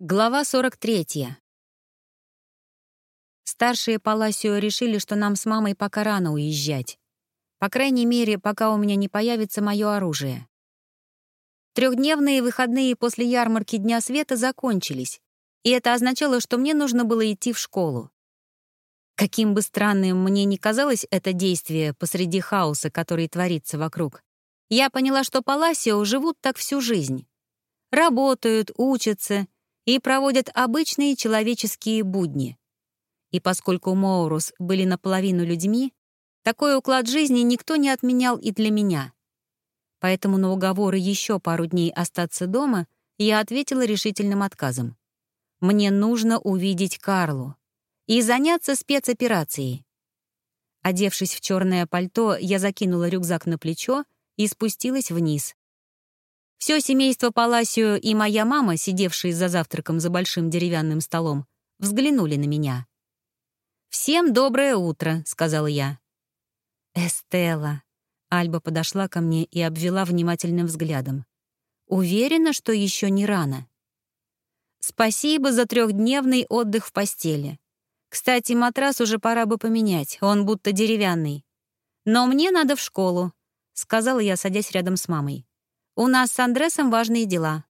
Глава 43. Старшие Паласио решили, что нам с мамой пока рано уезжать. По крайней мере, пока у меня не появится мое оружие. Трехдневные выходные после ярмарки Дня Света закончились, и это означало, что мне нужно было идти в школу. Каким бы странным мне ни казалось это действие посреди хаоса, который творится вокруг, я поняла, что Паласио живут так всю жизнь. Работают, учатся — и проводят обычные человеческие будни. И поскольку Моурус были наполовину людьми, такой уклад жизни никто не отменял и для меня. Поэтому на уговоры еще пару дней остаться дома я ответила решительным отказом. Мне нужно увидеть Карлу и заняться спецоперацией. Одевшись в черное пальто, я закинула рюкзак на плечо и спустилась вниз, все семейство Паласио и моя мама, сидевшие за завтраком за большим деревянным столом, взглянули на меня. «Всем доброе утро», — сказала я. «Эстелла». Альба подошла ко мне и обвела внимательным взглядом. «Уверена, что еще не рано». «Спасибо за трехдневный отдых в постели. Кстати, матрас уже пора бы поменять, он будто деревянный. Но мне надо в школу», — сказала я, садясь рядом с мамой. У нас с Андресом важные дела».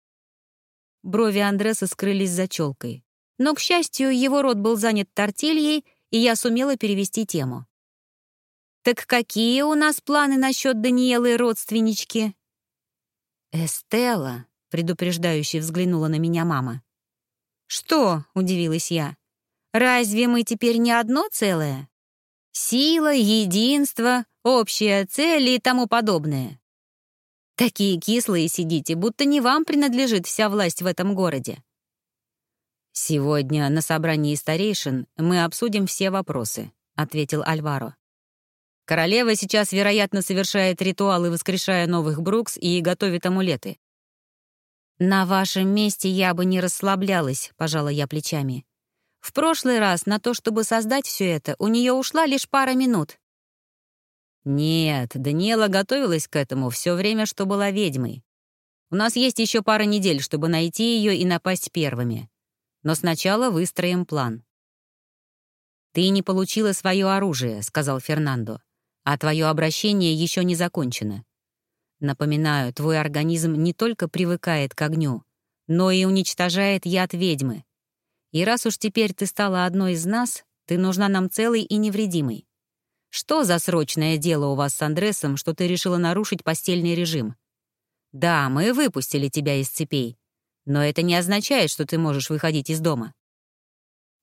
Брови Андреса скрылись за челкой. Но, к счастью, его рот был занят тортильей, и я сумела перевести тему. «Так какие у нас планы насчет Даниэлы родственнички?» «Эстелла», — предупреждающе взглянула на меня мама. «Что?» — удивилась я. «Разве мы теперь не одно целое? Сила, единство, общая цель и тому подобное. Такие кислые сидите, будто не вам принадлежит вся власть в этом городе. «Сегодня на собрании старейшин мы обсудим все вопросы», — ответил Альваро. «Королева сейчас, вероятно, совершает ритуалы, воскрешая новых Брукс и готовит амулеты». «На вашем месте я бы не расслаблялась», — пожала я плечами. «В прошлый раз на то, чтобы создать все это, у нее ушла лишь пара минут. Нет, Даниэла готовилась к этому все время, что была ведьмой. У нас есть еще пара недель, чтобы найти ее и напасть первыми. Но сначала выстроим план. «Ты не получила свое оружие», — сказал Фернандо, «а твое обращение еще не закончено. Напоминаю, твой организм не только привыкает к огню, но и уничтожает яд ведьмы. И раз уж теперь ты стала одной из нас, ты нужна нам целой и невредимой. Что за срочное дело у вас с Андресом, что ты решила нарушить постельный режим? Да, мы выпустили тебя из цепей, но это не означает, что ты можешь выходить из дома.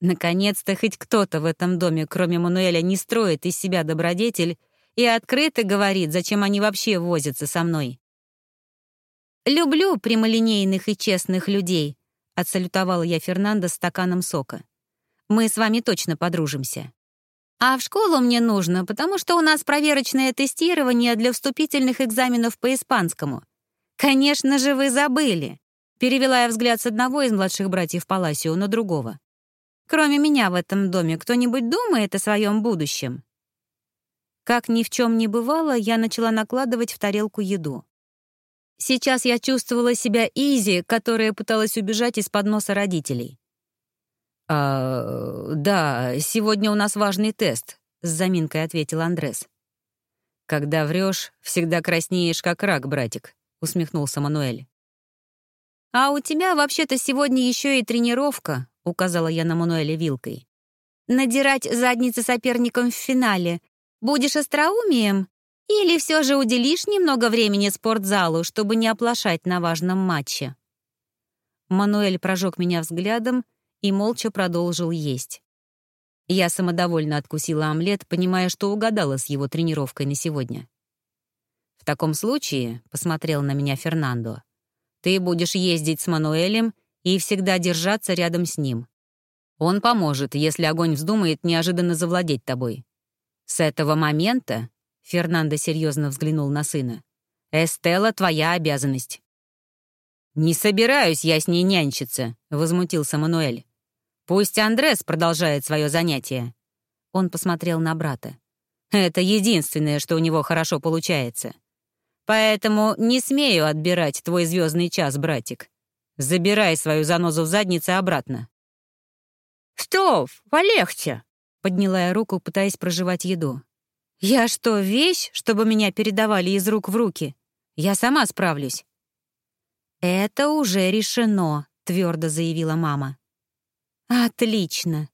Наконец-то хоть кто-то в этом доме, кроме Мануэля, не строит из себя добродетель и открыто говорит, зачем они вообще возятся со мной. «Люблю прямолинейных и честных людей», — отсалютовала я Фернандо стаканом сока. «Мы с вами точно подружимся». А в школу мне нужно, потому что у нас проверочное тестирование для вступительных экзаменов по испанскому. Конечно же, вы забыли. Перевела я взгляд с одного из младших братьев Паласио на другого. Кроме меня в этом доме кто-нибудь думает о своем будущем? Как ни в чем не бывало, я начала накладывать в тарелку еду. Сейчас я чувствовала себя Изи, которая пыталась убежать из-под носа родителей. «А, да, сегодня у нас важный тест», — с заминкой ответил Андрес. «Когда врешь, всегда краснеешь, как рак, братик», — усмехнулся Мануэль. «А у тебя вообще-то сегодня еще и тренировка», — указала я на Мануэля вилкой. «Надирать задницы соперникам в финале. Будешь остроумием? Или все же уделишь немного времени спортзалу, чтобы не оплошать на важном матче?» Мануэль прожег меня взглядом и молча продолжил есть. Я самодовольно откусила омлет, понимая, что угадала с его тренировкой на сегодня. «В таком случае», — посмотрел на меня Фернандо, «ты будешь ездить с Мануэлем и всегда держаться рядом с ним. Он поможет, если огонь вздумает неожиданно завладеть тобой. С этого момента, — Фернандо серьезно взглянул на сына, — Эстелла — твоя обязанность. «Не собираюсь я с ней нянчиться», — возмутился Мануэль. Пусть Андрес продолжает свое занятие. Он посмотрел на брата. Это единственное, что у него хорошо получается. Поэтому не смею отбирать твой звездный час, братик. Забирай свою занозу в заднице обратно. «Стоп, полегче!» — подняла я руку, пытаясь проживать еду. «Я что, вещь, чтобы меня передавали из рук в руки? Я сама справлюсь». «Это уже решено», — твердо заявила мама. «Отлично».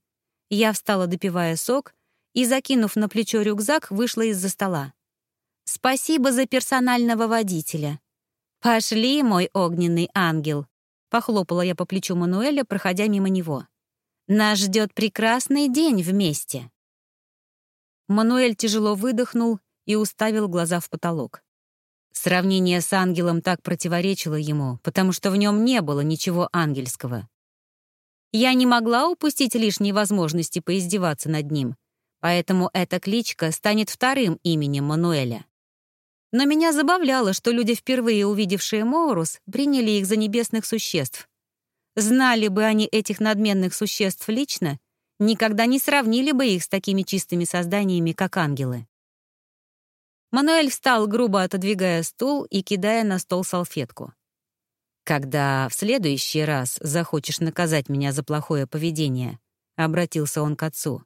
Я встала, допивая сок, и, закинув на плечо рюкзак, вышла из-за стола. «Спасибо за персонального водителя. Пошли, мой огненный ангел», — похлопала я по плечу Мануэля, проходя мимо него. «Нас ждет прекрасный день вместе». Мануэль тяжело выдохнул и уставил глаза в потолок. Сравнение с ангелом так противоречило ему, потому что в нем не было ничего ангельского. Я не могла упустить лишней возможности поиздеваться над ним, поэтому эта кличка станет вторым именем Мануэля. Но меня забавляло, что люди, впервые увидевшие Моурус, приняли их за небесных существ. Знали бы они этих надменных существ лично, никогда не сравнили бы их с такими чистыми созданиями, как ангелы. Мануэль встал, грубо отодвигая стул и кидая на стол салфетку. «Когда в следующий раз захочешь наказать меня за плохое поведение», — обратился он к отцу,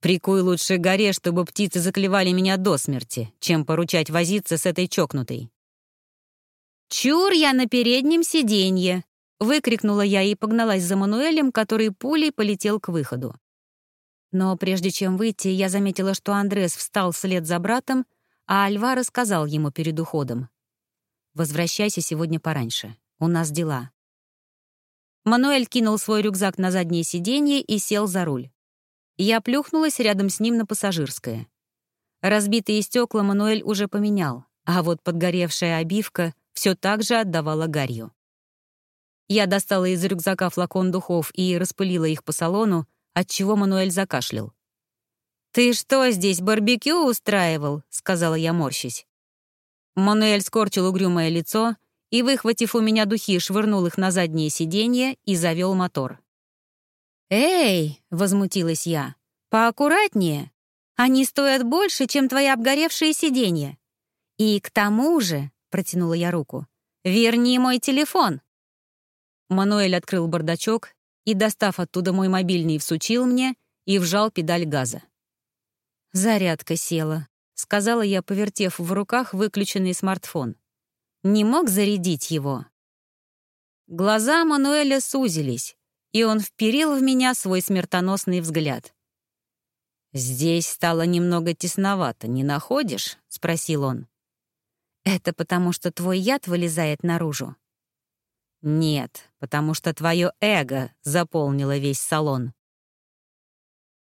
«прикуй лучше горе, чтобы птицы заклевали меня до смерти, чем поручать возиться с этой чокнутой». «Чур я на переднем сиденье!» — выкрикнула я и погналась за Мануэлем, который пулей полетел к выходу. Но прежде чем выйти, я заметила, что Андрес встал вслед за братом, а Альваро сказал ему перед уходом. «Возвращайся сегодня пораньше. У нас дела». Мануэль кинул свой рюкзак на заднее сиденье и сел за руль. Я плюхнулась рядом с ним на пассажирское. Разбитые стекла Мануэль уже поменял, а вот подгоревшая обивка все так же отдавала гарью. Я достала из рюкзака флакон духов и распылила их по салону, отчего Мануэль закашлял. «Ты что здесь, барбекю устраивал?» — сказала я, морщись. Мануэль скорчил угрюмое лицо и, выхватив у меня духи, швырнул их на заднее сиденье и завел мотор. «Эй!» — возмутилась я. «Поаккуратнее. Они стоят больше, чем твои обгоревшие сиденья. И к тому же...» — протянула я руку. «Верни мой телефон!» Мануэль открыл бардачок и, достав оттуда мой мобильный, всучил мне и вжал педаль газа. «Зарядка села», — сказала я, повертев в руках выключенный смартфон. «Не мог зарядить его?» Глаза Мануэля сузились, и он вперил в меня свой смертоносный взгляд. «Здесь стало немного тесновато, не находишь?» — спросил он. «Это потому, что твой яд вылезает наружу?» «Нет, потому что твое эго заполнило весь салон».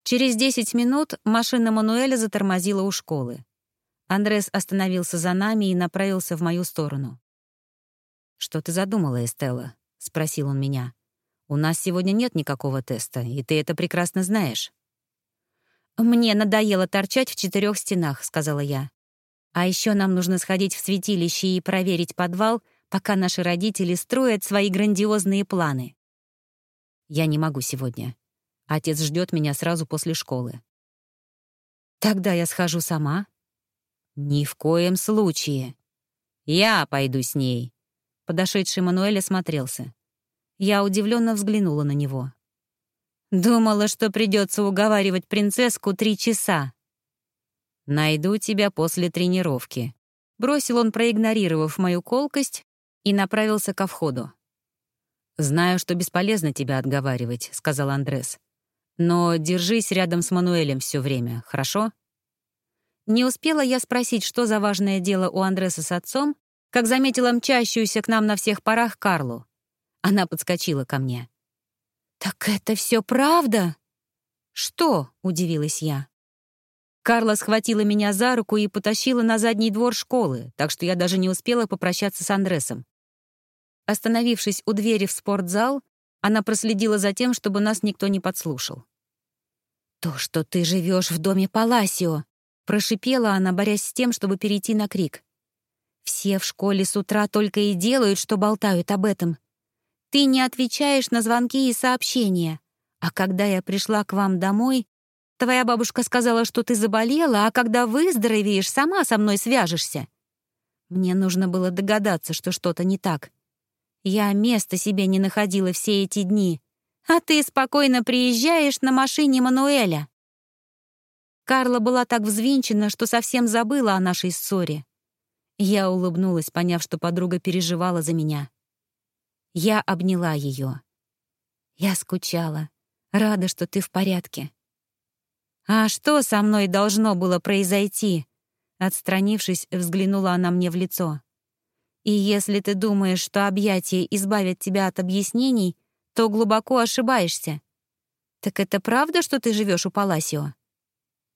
Через 10 минут машина Мануэля затормозила у школы. Андрес остановился за нами и направился в мою сторону. «Что ты задумала, Эстелла?» — спросил он меня. «У нас сегодня нет никакого теста, и ты это прекрасно знаешь». «Мне надоело торчать в четырех стенах», — сказала я. «А еще нам нужно сходить в святилище и проверить подвал, пока наши родители строят свои грандиозные планы. Я не могу сегодня. Отец ждет меня сразу после школы. Тогда я схожу сама. Ни в коем случае. Я пойду с ней. Подошедший Мануэль осмотрелся. Я удивленно взглянула на него. Думала, что придется уговаривать принцесску три часа. Найду тебя после тренировки. Бросил он, проигнорировав мою колкость, и направился ко входу. «Знаю, что бесполезно тебя отговаривать», — сказал Андрес. «Но держись рядом с Мануэлем все время, хорошо?» Не успела я спросить, что за важное дело у Андреса с отцом, как заметила мчащуюся к нам на всех парах Карлу. Она подскочила ко мне. «Так это все правда?» «Что?» — удивилась я. Карла схватила меня за руку и потащила на задний двор школы, так что я даже не успела попрощаться с Андресом. Остановившись у двери в спортзал, она проследила за тем, чтобы нас никто не подслушал. «То, что ты живешь в доме Паласио!» — прошипела она, борясь с тем, чтобы перейти на крик. «Все в школе с утра только и делают, что болтают об этом. Ты не отвечаешь на звонки и сообщения. А когда я пришла к вам домой, твоя бабушка сказала, что ты заболела, а когда выздоровеешь, сама со мной свяжешься. Мне нужно было догадаться, что что-то не так. Я места себе не находила все эти дни, а ты спокойно приезжаешь на машине Мануэля. Карла была так взвинчена, что совсем забыла о нашей ссоре. Я улыбнулась, поняв, что подруга переживала за меня. Я обняла ее. Я скучала, рада, что ты в порядке. А что со мной должно было произойти? Отстранившись, взглянула она мне в лицо. И если ты думаешь, что объятия избавят тебя от объяснений, то глубоко ошибаешься. Так это правда, что ты живешь у Паласио?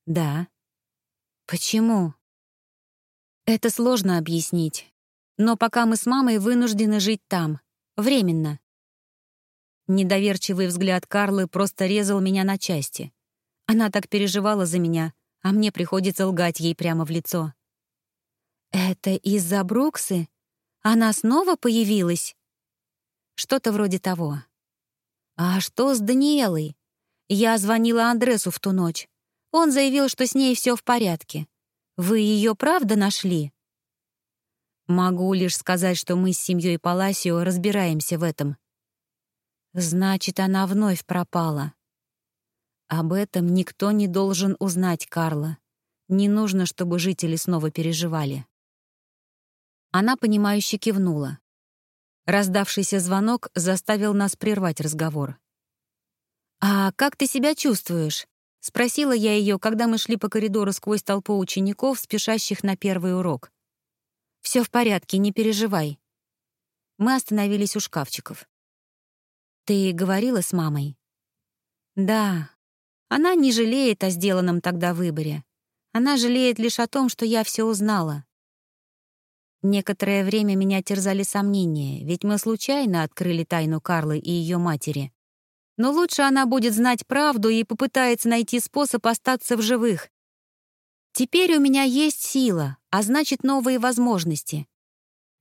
Да. Почему? Это сложно объяснить. Но пока мы с мамой вынуждены жить там. Временно. Недоверчивый взгляд Карлы просто резал меня на части. Она так переживала за меня, а мне приходится лгать ей прямо в лицо. «Это из-за Бруксы? Она снова появилась?» Что-то вроде того. «А что с Даниэлой?» Я звонила Андресу в ту ночь. Он заявил, что с ней все в порядке. Вы ее правда нашли? Могу лишь сказать, что мы с семьей Паласио разбираемся в этом. Значит, она вновь пропала. Об этом никто не должен узнать, Карла. Не нужно, чтобы жители снова переживали. Она, понимающе кивнула. Раздавшийся звонок заставил нас прервать разговор. «А как ты себя чувствуешь?» — спросила я ее, когда мы шли по коридору сквозь толпу учеников, спешащих на первый урок. Все в порядке, не переживай». Мы остановились у шкафчиков. «Ты говорила с мамой?» «Да. Она не жалеет о сделанном тогда выборе. Она жалеет лишь о том, что я все узнала. Некоторое время меня терзали сомнения, ведь мы случайно открыли тайну Карлы и ее матери. Но лучше она будет знать правду и попытается найти способ остаться в живых. Теперь у меня есть сила, а значит, новые возможности.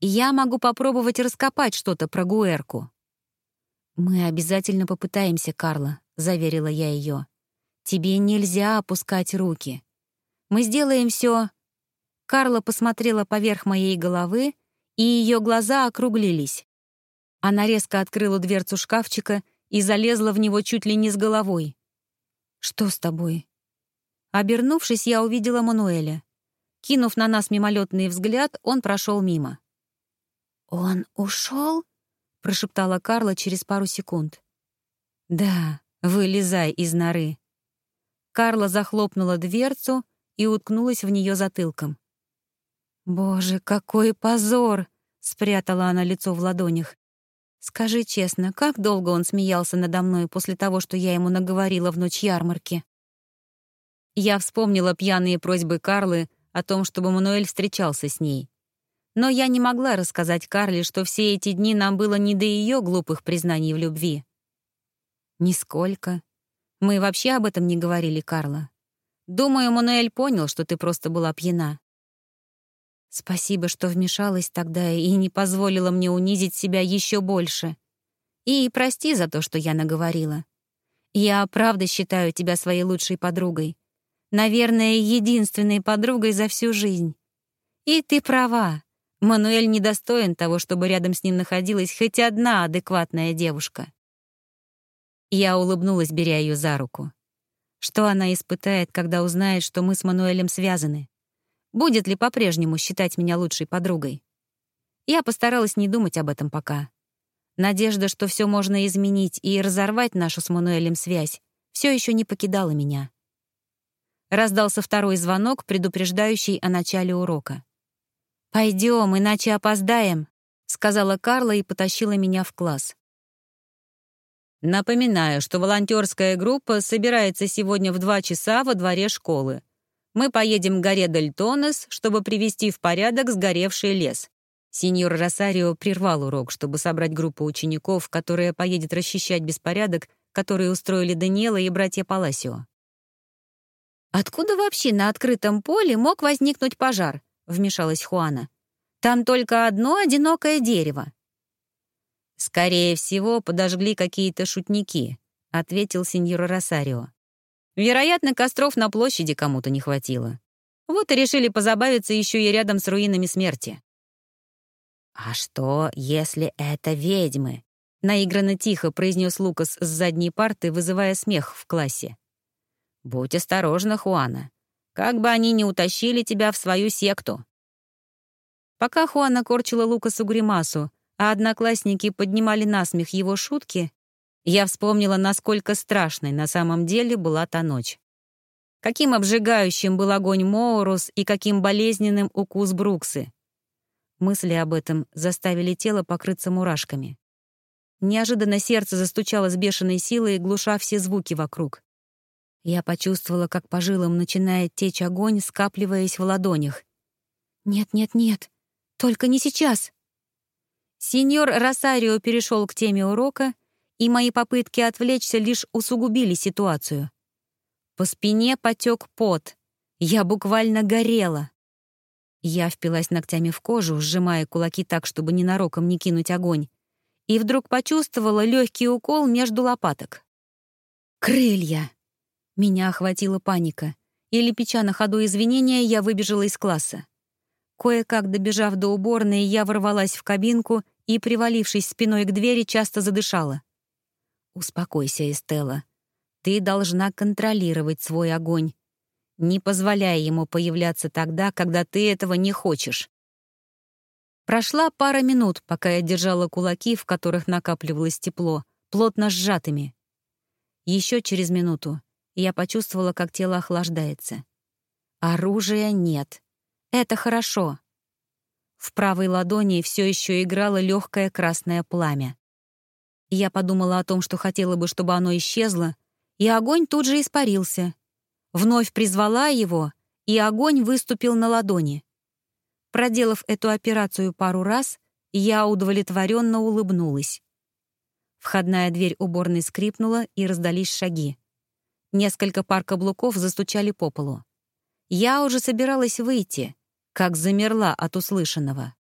Я могу попробовать раскопать что-то про Гуэрку. «Мы обязательно попытаемся, Карла», — заверила я ее. «Тебе нельзя опускать руки. Мы сделаем все. Карла посмотрела поверх моей головы, и ее глаза округлились. Она резко открыла дверцу шкафчика и залезла в него чуть ли не с головой. «Что с тобой?» Обернувшись, я увидела Мануэля. Кинув на нас мимолетный взгляд, он прошел мимо. «Он ушел?» — прошептала Карла через пару секунд. «Да, вылезай из норы». Карла захлопнула дверцу и уткнулась в нее затылком. «Боже, какой позор!» — спрятала она лицо в ладонях. Скажи честно, как долго он смеялся надо мной после того, что я ему наговорила в ночь ярмарки? Я вспомнила пьяные просьбы Карлы о том, чтобы Мануэль встречался с ней. Но я не могла рассказать Карле, что все эти дни нам было не до ее глупых признаний в любви. Нисколько. Мы вообще об этом не говорили, Карла. Думаю, Мануэль понял, что ты просто была пьяна. Спасибо, что вмешалась тогда и не позволила мне унизить себя еще больше. И прости за то, что я наговорила. Я правда считаю тебя своей лучшей подругой. Наверное, единственной подругой за всю жизнь. И ты права. Мануэль недостоин того, чтобы рядом с ним находилась хоть одна адекватная девушка. Я улыбнулась, беря ее за руку. Что она испытает, когда узнает, что мы с Мануэлем связаны? Будет ли по-прежнему считать меня лучшей подругой? Я постаралась не думать об этом пока. Надежда, что все можно изменить и разорвать нашу с Мануэлем связь, все еще не покидала меня. Раздался второй звонок, предупреждающий о начале урока. Пойдем, иначе опоздаем», — сказала Карла и потащила меня в класс. Напоминаю, что волонтерская группа собирается сегодня в два часа во дворе школы. Мы поедем к горе Дель Тонес, чтобы привести в порядок сгоревший лес. Сеньор Росарио прервал урок, чтобы собрать группу учеников, которая поедет расчищать беспорядок, который устроили Даниэла и братья Паласио. «Откуда вообще на открытом поле мог возникнуть пожар?» — вмешалась Хуана. «Там только одно одинокое дерево». «Скорее всего, подожгли какие-то шутники», — ответил сеньор Росарио. Вероятно, костров на площади кому-то не хватило. Вот и решили позабавиться еще и рядом с руинами смерти. «А что, если это ведьмы?» — наигранно тихо произнес Лукас с задней парты, вызывая смех в классе. «Будь осторожна, Хуана. Как бы они ни утащили тебя в свою секту». Пока Хуана корчила Лукасу гримасу, а одноклассники поднимали насмех его шутки, я вспомнила, насколько страшной на самом деле была та ночь. Каким обжигающим был огонь Моурус и каким болезненным укус Бруксы. Мысли об этом заставили тело покрыться мурашками. Неожиданно сердце застучало с бешеной силой, глуша все звуки вокруг. Я почувствовала, как по жилам начинает течь огонь, скапливаясь в ладонях. «Нет, нет, нет, только не сейчас!» Сеньор Росарио перешел к теме урока, и мои попытки отвлечься лишь усугубили ситуацию. По спине потек пот. Я буквально горела. Я впилась ногтями в кожу, сжимая кулаки так, чтобы ненароком не кинуть огонь, и вдруг почувствовала легкий укол между лопаток. «Крылья!» Меня охватила паника, и, лепеча на ходу извинения, я выбежала из класса. Кое-как добежав до уборной, я ворвалась в кабинку и, привалившись спиной к двери, часто задышала. «Успокойся, Эстелла. Ты должна контролировать свой огонь. Не позволяй ему появляться тогда, когда ты этого не хочешь. Прошла пара минут, пока я держала кулаки, в которых накапливалось тепло, плотно сжатыми. Еще через минуту я почувствовала, как тело охлаждается. Оружия нет. Это хорошо. В правой ладони все еще играло легкое красное пламя. Я подумала о том, что хотела бы, чтобы оно исчезло, и огонь тут же испарился. Вновь призвала его, и огонь выступил на ладони. Проделав эту операцию пару раз, я удовлетворенно улыбнулась. Входная дверь уборной скрипнула, и раздались шаги. Несколько пар каблуков застучали по полу. Я уже собиралась выйти, как замерла от услышанного.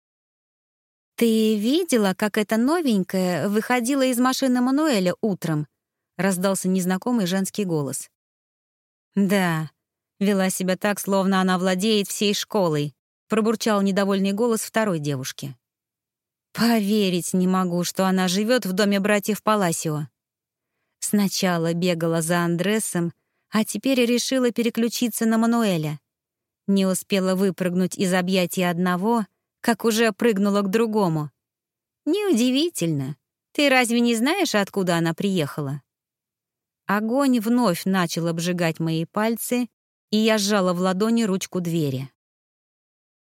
«Ты видела, как эта новенькая выходила из машины Мануэля утром?» раздался незнакомый женский голос. «Да», вела себя так, словно она владеет всей школой, пробурчал недовольный голос второй девушки. «Поверить не могу, что она живет в доме братьев Паласио. Сначала бегала за Андресом, а теперь решила переключиться на Мануэля. Не успела выпрыгнуть из объятий одного, как уже прыгнула к другому. Неудивительно. Ты разве не знаешь, откуда она приехала? Огонь вновь начал обжигать мои пальцы, и я сжала в ладони ручку двери.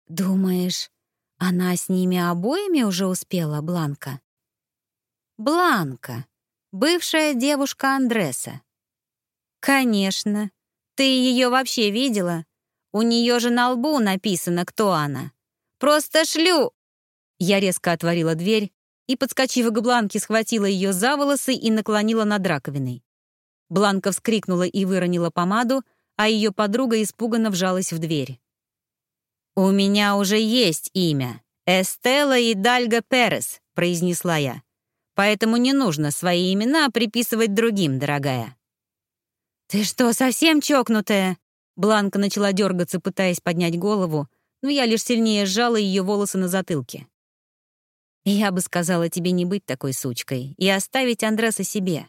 «Думаешь, она с ними обоими уже успела, Бланка?» «Бланка, бывшая девушка Андреса». «Конечно. Ты ее вообще видела? У нее же на лбу написано, кто она. Просто шлю!» Я резко отворила дверь и, подскочив к Бланке, схватила ее за волосы и наклонила над раковиной. Бланка вскрикнула и выронила помаду, а ее подруга испуганно вжалась в дверь. «У меня уже есть имя. Эстелла и Дальга Перес», — произнесла я. «Поэтому не нужно свои имена приписывать другим, дорогая». «Ты что, совсем чокнутая?» Бланка начала дергаться, пытаясь поднять голову, но я лишь сильнее сжала ее волосы на затылке. «Я бы сказала тебе не быть такой сучкой и оставить Андреса себе.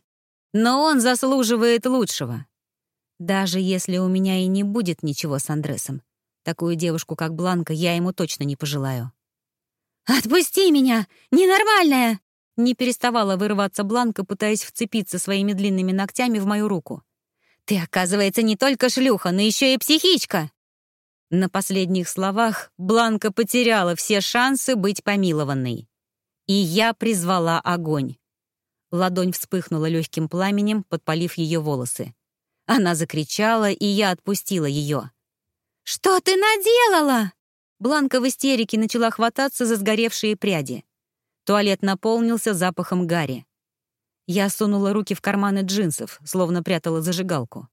Но он заслуживает лучшего. Даже если у меня и не будет ничего с Андресом, такую девушку, как Бланка, я ему точно не пожелаю. «Отпусти меня! Ненормальная!» Не переставала вырываться Бланка, пытаясь вцепиться своими длинными ногтями в мою руку. «Ты, оказывается, не только шлюха, но еще и психичка!» На последних словах Бланка потеряла все шансы быть помилованной. И я призвала огонь. Ладонь вспыхнула легким пламенем, подпалив ее волосы. Она закричала, и я отпустила ее. «Что ты наделала?» Бланка в истерике начала хвататься за сгоревшие пряди. Туалет наполнился запахом гари. Я сунула руки в карманы джинсов, словно прятала зажигалку.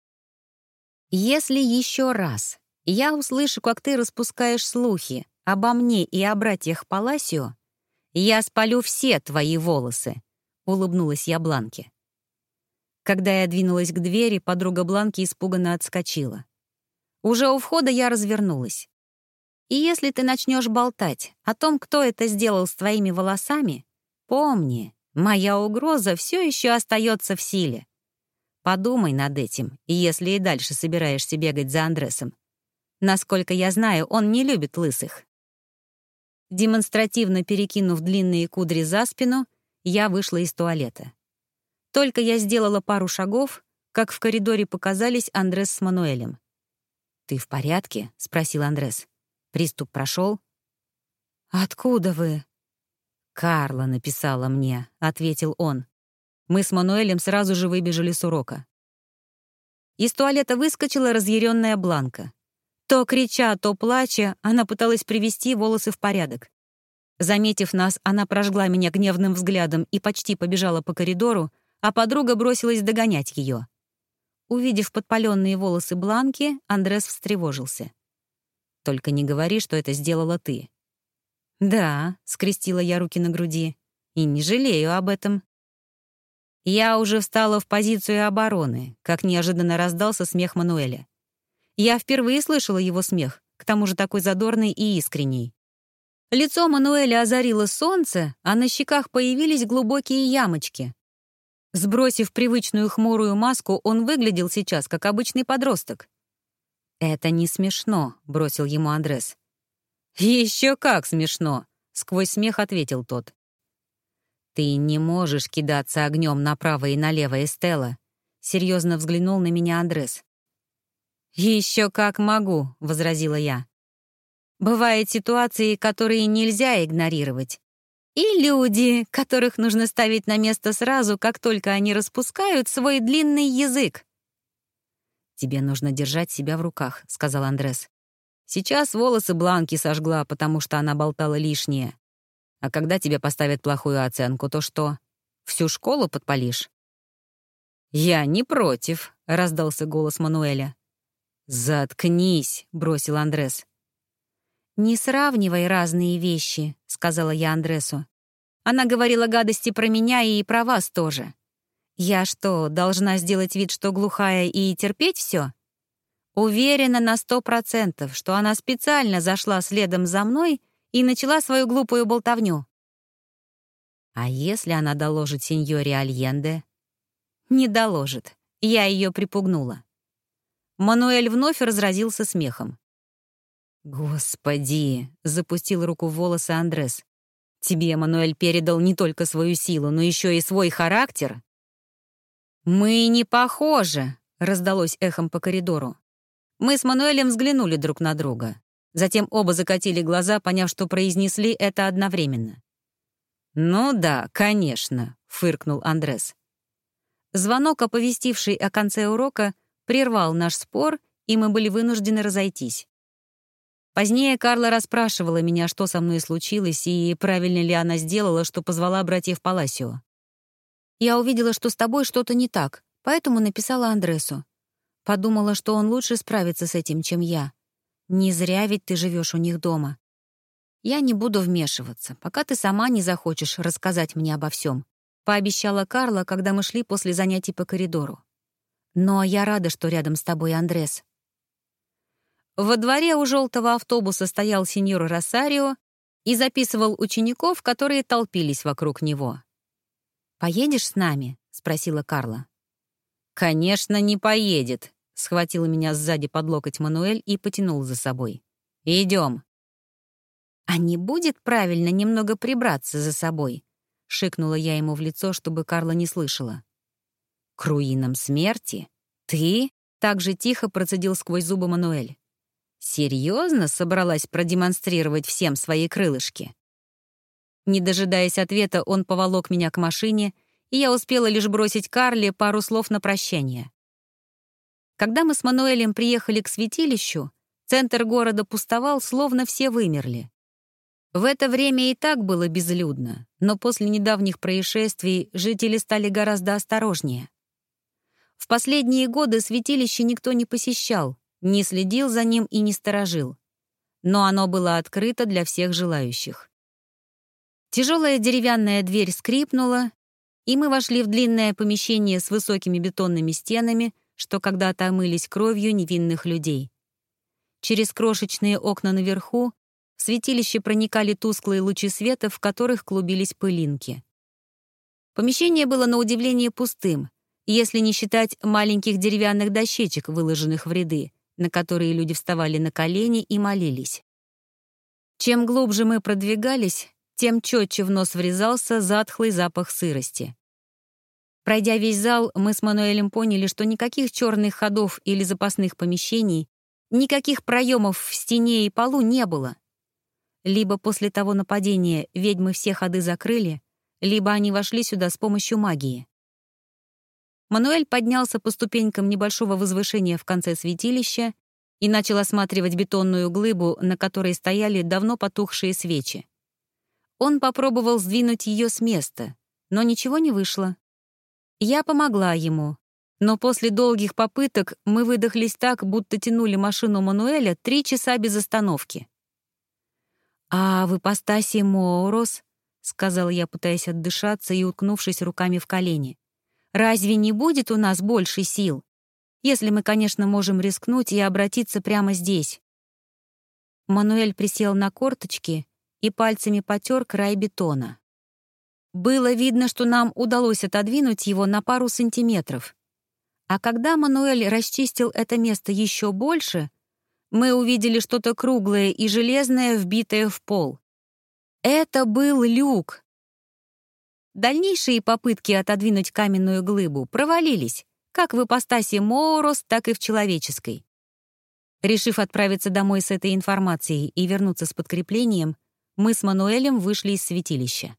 «Если еще раз я услышу, как ты распускаешь слухи обо мне и о братьях Паласио, я спалю все твои волосы», — улыбнулась я Бланке. Когда я двинулась к двери, подруга Бланки испуганно отскочила. Уже у входа я развернулась. И если ты начнешь болтать о том, кто это сделал с твоими волосами, помни, моя угроза все еще остается в силе. Подумай над этим, если и дальше собираешься бегать за Андресом. Насколько я знаю, он не любит лысых. Демонстративно перекинув длинные кудри за спину, я вышла из туалета. Только я сделала пару шагов, как в коридоре показались Андрес с Мануэлем. «Ты в порядке?» — спросил Андрес. Приступ прошел. «Откуда вы?» «Карла написала мне», — ответил он. Мы с Мануэлем сразу же выбежали с урока. Из туалета выскочила разъяренная Бланка. То крича, то плача, она пыталась привести волосы в порядок. Заметив нас, она прожгла меня гневным взглядом и почти побежала по коридору, а подруга бросилась догонять ее. Увидев подпаленные волосы Бланки, Андрес встревожился. Только не говори, что это сделала ты». «Да», — скрестила я руки на груди, — «и не жалею об этом». Я уже встала в позицию обороны, как неожиданно раздался смех Мануэля. Я впервые слышала его смех, к тому же такой задорный и искренний. Лицо Мануэля озарило солнце, а на щеках появились глубокие ямочки. Сбросив привычную хмурую маску, он выглядел сейчас как обычный подросток. «Это не смешно», — бросил ему Андрес. «Еще как смешно», — сквозь смех ответил тот. «Ты не можешь кидаться огнем направо и налево, Эстелла», — серьезно взглянул на меня Андрес. «Еще как могу», — возразила я. «Бывают ситуации, которые нельзя игнорировать. И люди, которых нужно ставить на место сразу, как только они распускают свой длинный язык. «Тебе нужно держать себя в руках», — сказал Андрес. «Сейчас волосы Бланки сожгла, потому что она болтала лишнее. А когда тебе поставят плохую оценку, то что? Всю школу подпалишь?» «Я не против», — раздался голос Мануэля. «Заткнись», — бросил Андрес. «Не сравнивай разные вещи», — сказала я Андресу. Она говорила гадости про меня и про вас тоже. Я что, должна сделать вид, что глухая и терпеть все? Уверена на сто процентов, что она специально зашла следом за мной и начала свою глупую болтовню. А если она доложит сеньоре Альенде? Не доложит. Я ее припугнула. Мануэль вновь разразился смехом. «Господи!» — запустил руку в волосы Андрес. «Тебе Мануэль передал не только свою силу, но еще и свой характер?» «Мы не похожи», — раздалось эхом по коридору. Мы с Мануэлем взглянули друг на друга. Затем оба закатили глаза, поняв, что произнесли это одновременно. «Ну да, конечно», — фыркнул Андрес. Звонок, оповестивший о конце урока, прервал наш спор, и мы были вынуждены разойтись. Позднее Карла расспрашивала меня, что со мной случилось, и правильно ли она сделала, что позвала братьев Паласио. Я увидела, что с тобой что-то не так, поэтому написала Андресу. Подумала, что он лучше справится с этим, чем я. Не зря ведь ты живешь у них дома. Я не буду вмешиваться, пока ты сама не захочешь рассказать мне обо всем, пообещала Карла, когда мы шли после занятий по коридору. Но я рада, что рядом с тобой Андрес. Во дворе у желтого автобуса стоял сеньор Росарио и записывал учеников, которые толпились вокруг него. «Поедешь с нами?» — спросила Карла. «Конечно, не поедет», — схватил меня сзади под локоть Мануэль и потянул за собой. «Идем». «А не будет правильно немного прибраться за собой?» — шикнула я ему в лицо, чтобы Карла не слышала. «К руинам смерти? Ты?» — так же тихо процедил сквозь зубы Мануэль. «Серьезно собралась продемонстрировать всем свои крылышки?» Не дожидаясь ответа, он поволок меня к машине, и я успела лишь бросить Карле пару слов на прощание. Когда мы с Мануэлем приехали к святилищу, центр города пустовал, словно все вымерли. В это время и так было безлюдно, но после недавних происшествий жители стали гораздо осторожнее. В последние годы святилище никто не посещал, не следил за ним и не сторожил. Но оно было открыто для всех желающих. Тяжелая деревянная дверь скрипнула, и мы вошли в длинное помещение с высокими бетонными стенами, что когда-то омылись кровью невинных людей. Через крошечные окна наверху В святилище проникали тусклые лучи света, в которых клубились пылинки. Помещение было на удивление пустым, если не считать маленьких деревянных дощечек, выложенных в ряды, на которые люди вставали на колени и молились. Чем глубже мы продвигались, тем четче в нос врезался затхлый запах сырости. Пройдя весь зал, мы с Мануэлем поняли, что никаких черных ходов или запасных помещений, никаких проемов в стене и полу не было. Либо после того нападения ведьмы все ходы закрыли, либо они вошли сюда с помощью магии. Мануэль поднялся по ступенькам небольшого возвышения в конце святилища и начал осматривать бетонную глыбу, на которой стояли давно потухшие свечи. Он попробовал сдвинуть ее с места, но ничего не вышло. Я помогла ему, но после долгих попыток мы выдохлись так, будто тянули машину Мануэля три часа без остановки. «А в ипостаси Моурос», — сказал я, пытаясь отдышаться и уткнувшись руками в колени, «разве не будет у нас больше сил? Если мы, конечно, можем рискнуть и обратиться прямо здесь». Мануэль присел на корточки и пальцами потер край бетона. Было видно, что нам удалось отодвинуть его на пару сантиметров. А когда Мануэль расчистил это место еще больше, мы увидели что-то круглое и железное, вбитое в пол. Это был люк. Дальнейшие попытки отодвинуть каменную глыбу провалились, как в ипостаси Моурос, так и в человеческой. Решив отправиться домой с этой информацией и вернуться с подкреплением, мы с Мануэлем вышли из святилища.